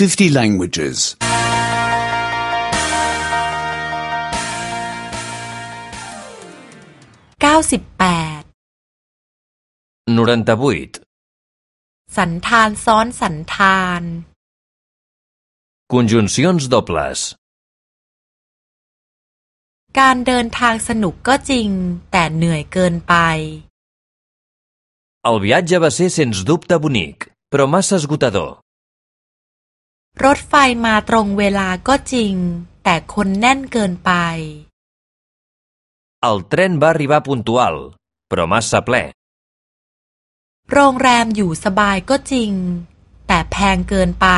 50 languages. 98 98. สันธานซ้อนสันธาน Conjuncions dobles. การเดินทางสนุกก็จริง แต่เหนื่อยเกินไป El viatge va ser sens dubte bonic, però massa esgotador. รถไฟมาตรงเวลาก็จริง แต่คนแน่นเกินไป El tren va arribar puntual, però massa ple. โรงแรมอยู่สบายก็จริง แต่แพงเกินไป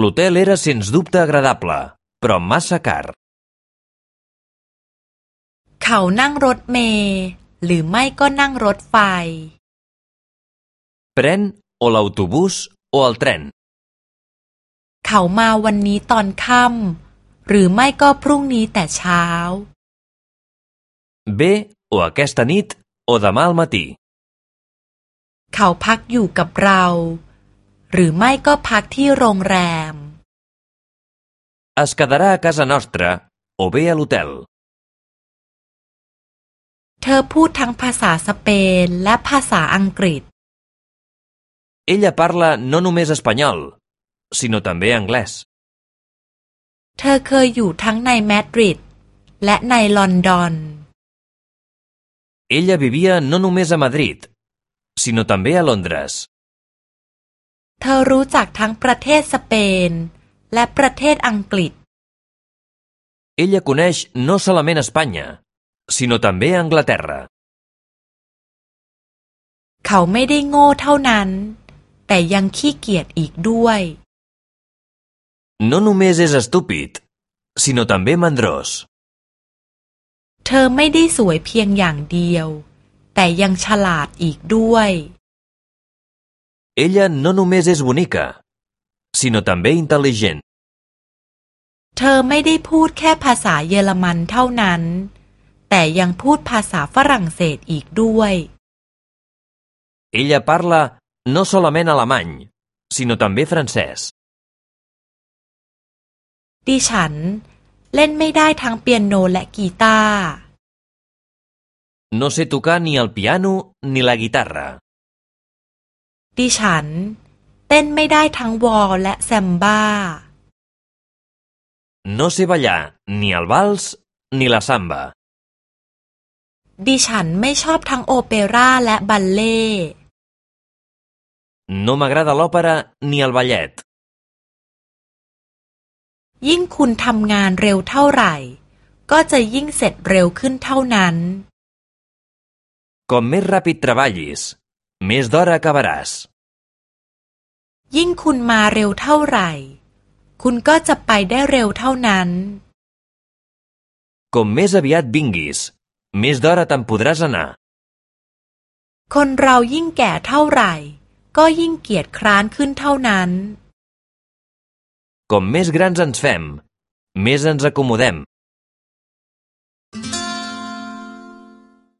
L'hotel era sens dubte agradable, però massa car. เขานั่งรถเมล์หรือไม่ก็นั่งรถไฟ Pren o l'autobús o el tren. เขามาวันนี้ตอนค่ำหรือไม่ก็พรุ่งนี้แต่เช้า Ve o aquesta nit o demà al matí. เขาพักอยู่กับเรา หรือไม่ก็พักที่โรงแรม Es quedarà a casa nostra o bé a l'hotel. เธอพูดทั้งภาษาสเปนและภาษาอังกฤษ Ella parla no només espanyol, sinó també anglès. เธอเคยอยู่ทั้งในมาดริดและในลอนดอน Ella vivia no només a Madrid, sinó també a Londres. เธอรู้จักทั้งประเทศสเปนและประเทศอังกฤษ Ella coneix no solament Espanya, sinó també Anglaterra. เขาไม่ได้โง่เท่านั้น แต่ยังขี้เกียจอีกด้วย No només és estúpid, sinó també mandrós. เธอไม่ได้สวยเพียงอย่างเดียว แต่ยังฉลาดอีกด้วย Ella no només és bonica, sinó també intel·ligent. เธอไม่ได้พูดแค่ภาษาเยอรมันเท่านั้น แต่ยังพูดภาษาฝรั่งเศสอีกด้วย Ella parla no solament alemany, sinó també francès. ดิฉันเล่นไม่ได้ทั้งเปียโนและกีตาร์ No sé tocar ni el piano ni la guitarra. ดิฉันเต้นไม่ได้ทั้งวอลและแซมบ้า No sé ballar ni el vals ni la samba. ดิฉันไม่ชอบทั้งโอเปร่าและบัลเล่ No m'agrada l'òpera ni el ballet. ยิ่งคุณทำงานเร็วเท่าไหร่ ก็จะยิ่งเสร็จเร็วขึ้นเท่านั้น Com més ràpid treballis, més d'hora acabaràs. ยิ่งคุณมาเร็วเท่าไหร่ คุณก็จะไปได้เร็วเท่านั้น Com més aviat vinguis, més d'hora te'n podràs anar. คนเรายิ่งแก่เท่าไหร่ ก็ยิ่งเกียจคร้านขึ้นเท่านั้น Com més grans ens fem, més ens acomodem.